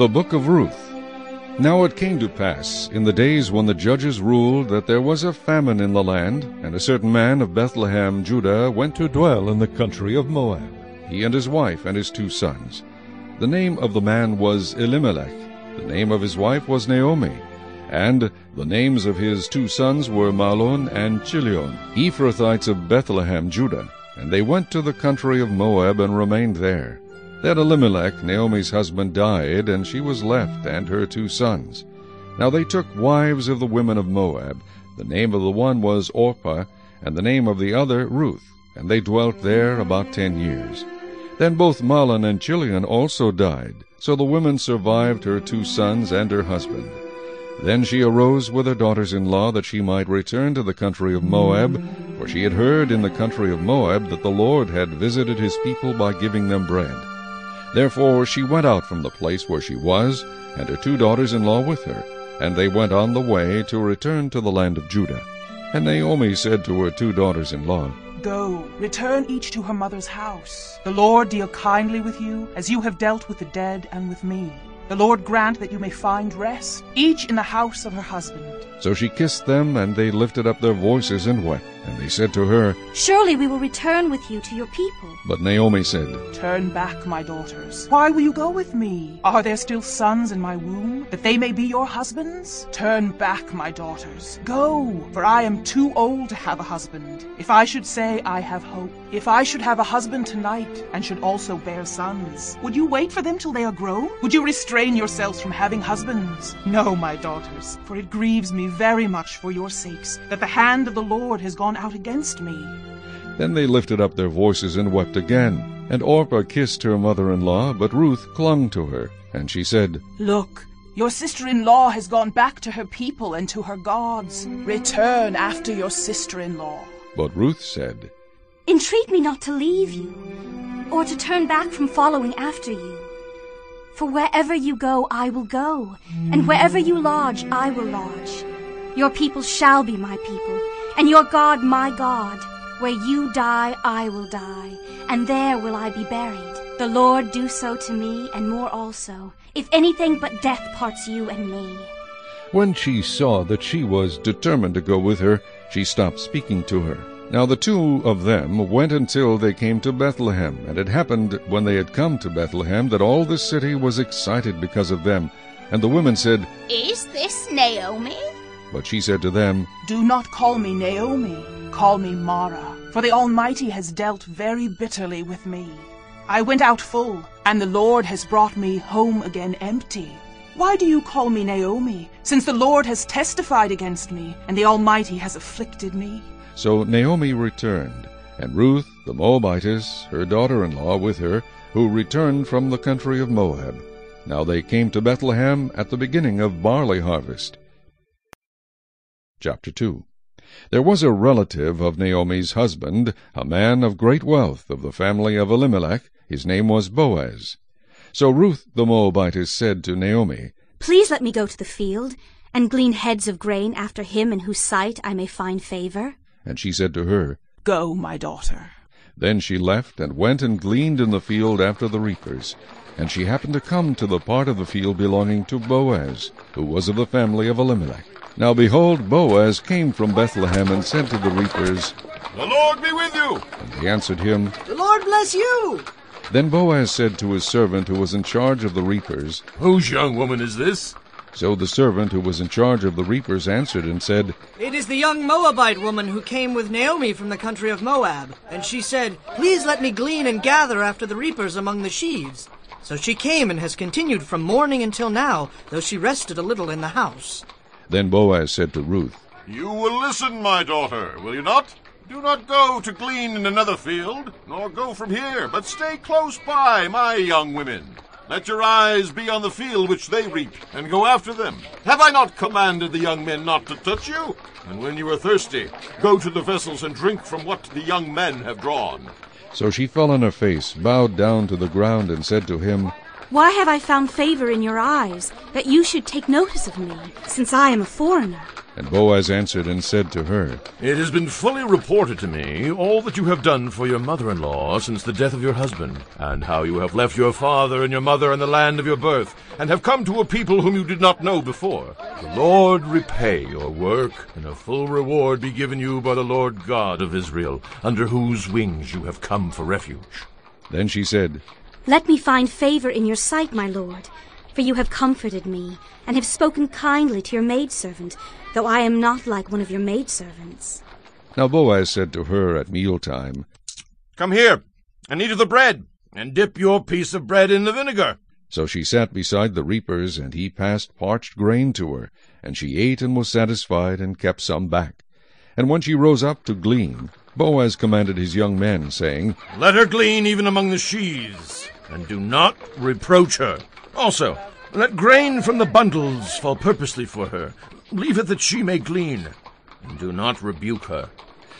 The Book of Ruth. Now it came to pass, in the days when the judges ruled, that there was a famine in the land, and a certain man of Bethlehem, Judah, went to dwell in the country of Moab, he and his wife and his two sons. The name of the man was Elimelech, the name of his wife was Naomi, and the names of his two sons were Mahlon and Chilion, Ephrathites of Bethlehem, Judah. And they went to the country of Moab and remained there. Then Elimelech, Naomi's husband, died, and she was left, and her two sons. Now they took wives of the women of Moab. The name of the one was Orpah, and the name of the other Ruth, and they dwelt there about ten years. Then both Mahlon and Chilion also died, so the women survived her two sons and her husband. Then she arose with her daughters-in-law that she might return to the country of Moab, for she had heard in the country of Moab that the Lord had visited his people by giving them bread. Therefore she went out from the place where she was, and her two daughters-in-law with her, and they went on the way to return to the land of Judah. And Naomi said to her two daughters-in-law, Go, return each to her mother's house. The Lord deal kindly with you, as you have dealt with the dead and with me. The Lord grant that you may find rest, each in the house of her husband. So she kissed them, and they lifted up their voices and wept. And they said to her, Surely we will return with you to your people. But Naomi said, Turn back, my daughters. Why will you go with me? Are there still sons in my womb, that they may be your husbands? Turn back, my daughters. Go, for I am too old to have a husband. If I should say I have hope, if I should have a husband tonight, and should also bear sons, would you wait for them till they are grown? Would you restrain yourselves from having husbands? No, my daughters, for it grieves me very much for your sakes that the hand of the Lord has gone out against me. Then they lifted up their voices and wept again. And Orpah kissed her mother-in-law, but Ruth clung to her. And she said, Look, your sister-in-law has gone back to her people and to her gods. Return after your sister-in-law. But Ruth said, Entreat me not to leave you, or to turn back from following after you. For wherever you go, I will go, and wherever you lodge, I will lodge. Your people shall be my people, and your God my God. Where you die, I will die, and there will I be buried. The Lord do so to me, and more also, if anything but death parts you and me. When she saw that she was determined to go with her, she stopped speaking to her. Now the two of them went until they came to Bethlehem. And it happened, when they had come to Bethlehem, that all the city was excited because of them. And the women said, Is this Naomi? But she said to them, Do not call me Naomi, call me Mara, for the Almighty has dealt very bitterly with me. I went out full, and the Lord has brought me home again empty. Why do you call me Naomi, since the Lord has testified against me, and the Almighty has afflicted me? So Naomi returned, and Ruth the Moabitess, her daughter-in-law, with her, who returned from the country of Moab. Now they came to Bethlehem at the beginning of barley harvest. Chapter 2 There was a relative of Naomi's husband, a man of great wealth of the family of Elimelech. His name was Boaz. So Ruth the Moabitess said to Naomi, Please let me go to the field, and glean heads of grain after him in whose sight I may find favor. And she said to her, Go, my daughter. Then she left and went and gleaned in the field after the reapers. And she happened to come to the part of the field belonging to Boaz, who was of the family of Elimelech. Now behold, Boaz came from Bethlehem and said to the reapers, The Lord be with you. And they answered him, The Lord bless you. Then Boaz said to his servant who was in charge of the reapers, Whose young woman is this? So the servant who was in charge of the reapers answered and said, It is the young Moabite woman who came with Naomi from the country of Moab. And she said, Please let me glean and gather after the reapers among the sheaves. So she came and has continued from morning until now, though she rested a little in the house. Then Boaz said to Ruth, You will listen, my daughter, will you not? Do not go to glean in another field, nor go from here, but stay close by, my young women. Let your eyes be on the field which they reap, and go after them. Have I not commanded the young men not to touch you? And when you are thirsty, go to the vessels and drink from what the young men have drawn. So she fell on her face, bowed down to the ground, and said to him, Why have I found favor in your eyes, that you should take notice of me, since I am a foreigner? And Boaz answered and said to her, It has been fully reported to me all that you have done for your mother-in-law since the death of your husband, and how you have left your father and your mother and the land of your birth, and have come to a people whom you did not know before. The Lord repay your work, and a full reward be given you by the Lord God of Israel, under whose wings you have come for refuge. Then she said, Let me find favor in your sight, my lord, for you have comforted me, and have spoken kindly to your maidservant, though I am not like one of your maidservants. Now Boaz said to her at mealtime, Come here, and eat of the bread, and dip your piece of bread in the vinegar. So she sat beside the reapers, and he passed parched grain to her, and she ate and was satisfied, and kept some back. And when she rose up to glean, Boaz commanded his young men, saying, Let her glean even among the sheaves, and do not reproach her. Also, let grain from the bundles fall purposely for her. Leave it that she may glean, and do not rebuke her.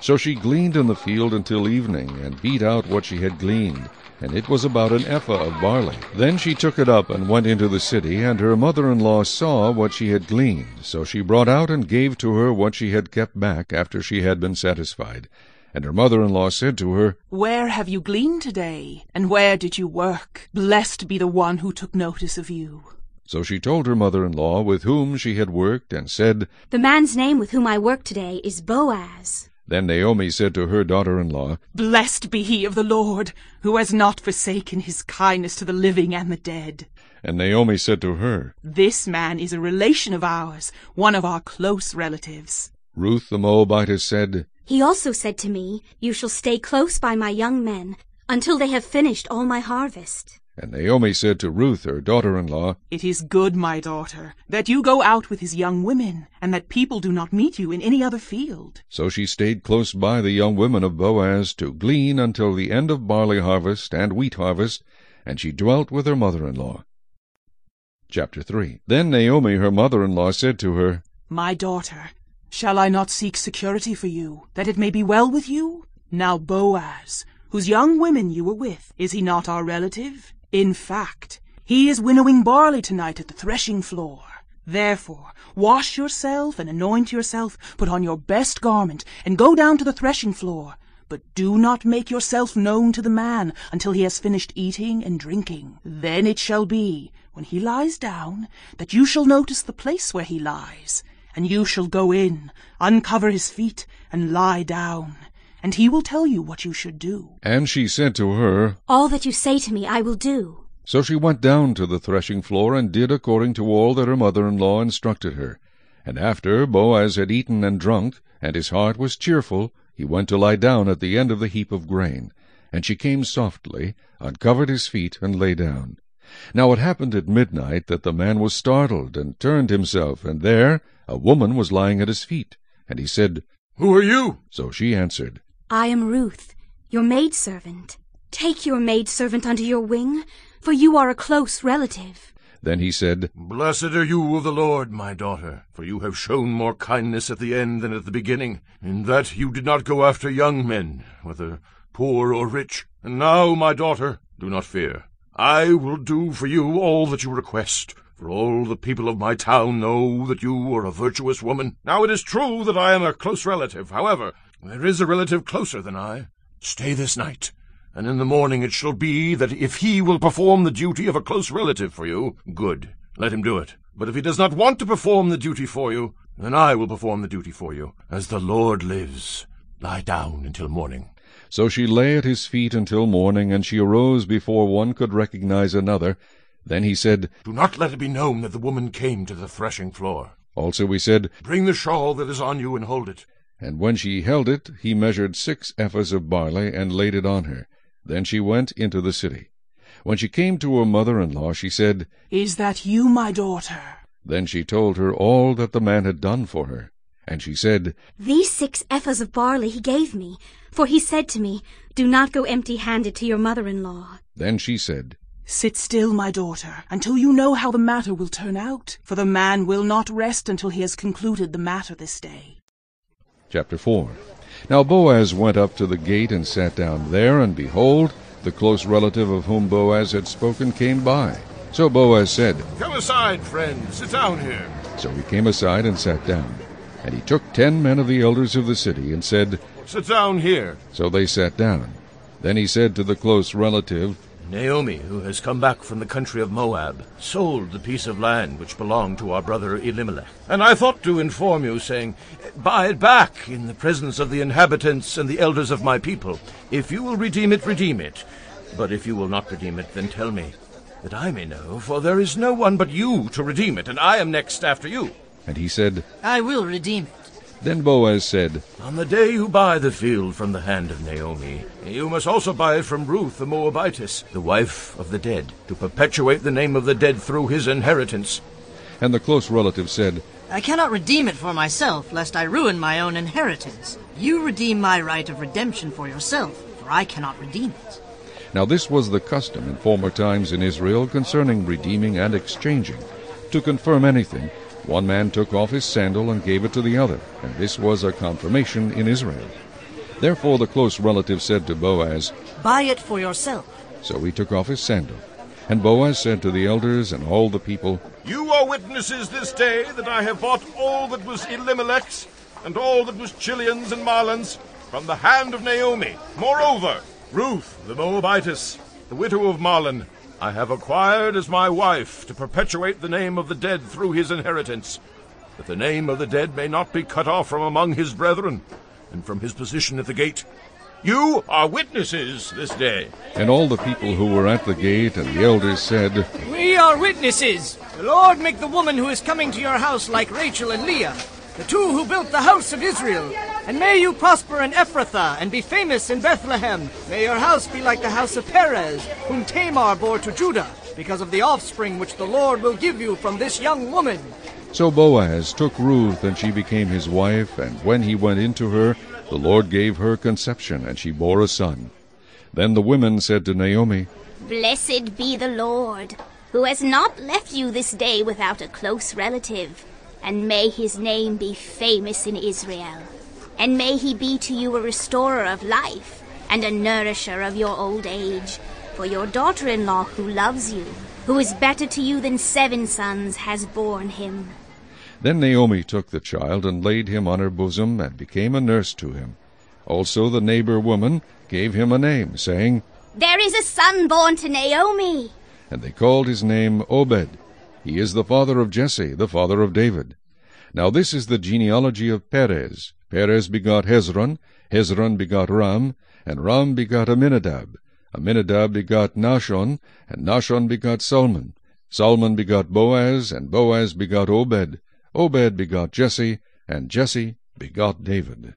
So she gleaned in the field until evening, and beat out what she had gleaned, and it was about an ephah of barley. Then she took it up and went into the city, and her mother-in-law saw what she had gleaned. So she brought out and gave to her what she had kept back after she had been satisfied. And her mother-in-law said to her, Where have you gleaned today? And where did you work? Blessed be the one who took notice of you. So she told her mother-in-law with whom she had worked, and said, The man's name with whom I work today is Boaz. Then Naomi said to her daughter-in-law, Blessed be he of the Lord, who has not forsaken his kindness to the living and the dead. And Naomi said to her, This man is a relation of ours, one of our close relatives. Ruth the Moabitess said, He also said to me, You shall stay close by my young men, until they have finished all my harvest. And Naomi said to Ruth her daughter-in-law, It is good, my daughter, that you go out with his young women, and that people do not meet you in any other field. So she stayed close by the young women of Boaz to glean until the end of barley harvest and wheat harvest, and she dwelt with her mother-in-law. Chapter 3 Then Naomi her mother-in-law said to her, My daughter, shall I not seek security for you, that it may be well with you? Now Boaz, whose young women you were with, is he not our relative? In fact, he is winnowing barley tonight at the threshing floor. Therefore, wash yourself and anoint yourself, put on your best garment, and go down to the threshing floor. But do not make yourself known to the man until he has finished eating and drinking. Then it shall be, when he lies down, that you shall notice the place where he lies, and you shall go in, uncover his feet, and lie down, and he will tell you what you should do. And she said to her, All that you say to me I will do. So she went down to the threshing floor, and did according to all that her mother-in-law instructed her. And after Boaz had eaten and drunk, and his heart was cheerful, he went to lie down at the end of the heap of grain. And she came softly, uncovered his feet, and lay down. Now it happened at midnight that the man was startled, and turned himself, and there a woman was lying at his feet. And he said, Who are you? So she answered, I am Ruth, your maidservant. Take your maidservant under your wing, for you are a close relative. Then he said, Blessed are you of the Lord, my daughter, for you have shown more kindness at the end than at the beginning, in that you did not go after young men, whether poor or rich. And now, my daughter, do not fear. I will do for you all that you request, for all the people of my town know that you are a virtuous woman. Now it is true that I am a close relative. However, there is a relative closer than I. Stay this night, and in the morning it shall be that if he will perform the duty of a close relative for you, good, let him do it. But if he does not want to perform the duty for you, then I will perform the duty for you. As the Lord lives, lie down until morning. So she lay at his feet until morning, and she arose before one could recognize another. Then he said, Do not let it be known that the woman came to the threshing floor. Also he said, Bring the shawl that is on you and hold it. And when she held it, he measured six ephahs of barley, and laid it on her. Then she went into the city. When she came to her mother-in-law, she said, Is that you, my daughter? Then she told her all that the man had done for her. And she said, These six ephahs of barley he gave me, for he said to me, Do not go empty-handed to your mother-in-law. Then she said, Sit still, my daughter, until you know how the matter will turn out, for the man will not rest until he has concluded the matter this day. Chapter 4 Now Boaz went up to the gate and sat down there, and behold, the close relative of whom Boaz had spoken came by. So Boaz said, Come aside, friend. Sit down here. So he came aside and sat down. And he took ten men of the elders of the city, and said, Sit down here. So they sat down. Then he said to the close relative, Naomi, who has come back from the country of Moab, sold the piece of land which belonged to our brother Elimelech. And I thought to inform you, saying, Buy it back in the presence of the inhabitants and the elders of my people. If you will redeem it, redeem it. But if you will not redeem it, then tell me, that I may know, for there is no one but you to redeem it, and I am next after you. And he said, I will redeem it. Then Boaz said, On the day you buy the field from the hand of Naomi, you must also buy it from Ruth the Moabitess, the wife of the dead, to perpetuate the name of the dead through his inheritance. And the close relative said, I cannot redeem it for myself, lest I ruin my own inheritance. You redeem my right of redemption for yourself, for I cannot redeem it. Now this was the custom in former times in Israel concerning redeeming and exchanging. To confirm anything, one man took off his sandal and gave it to the other, and this was a confirmation in Israel. Therefore the close relative said to Boaz, Buy it for yourself. So he took off his sandal. And Boaz said to the elders and all the people, You are witnesses this day that I have bought all that was Elimelech's, and all that was Chilion's and Mahlon's, from the hand of Naomi. Moreover, Ruth the Moabitess, the widow of Mahlon, I have acquired as my wife to perpetuate the name of the dead through his inheritance, that the name of the dead may not be cut off from among his brethren, and from his position at the gate. You are witnesses this day. And all the people who were at the gate and the elders said, We are witnesses. The Lord make the woman who is coming to your house like Rachel and Leah, the two who built the house of Israel. And may you prosper in Ephrathah and be famous in Bethlehem. May your house be like the house of Perez, whom Tamar bore to Judah, because of the offspring which the Lord will give you from this young woman. So Boaz took Ruth, and she became his wife, and when he went into her, the Lord gave her conception, and she bore a son. Then the women said to Naomi, Blessed be the Lord, who has not left you this day without a close relative, and may his name be famous in Israel. And may he be to you a restorer of life, and a nourisher of your old age. For your daughter-in-law who loves you, who is better to you than seven sons, has borne him. Then Naomi took the child and laid him on her bosom, and became a nurse to him. Also the neighbor woman gave him a name, saying, There is a son born to Naomi. And they called his name Obed. He is the father of Jesse, the father of David. Now this is the genealogy of Perez. Perez begot Hezron, Hezron begot Ram, and Ram begot Amminadab. Amminadab begot Nahshon, and Nahshon begot Salmon. Salmon begot Boaz, and Boaz begot Obed. Obed begot Jesse, and Jesse begot David.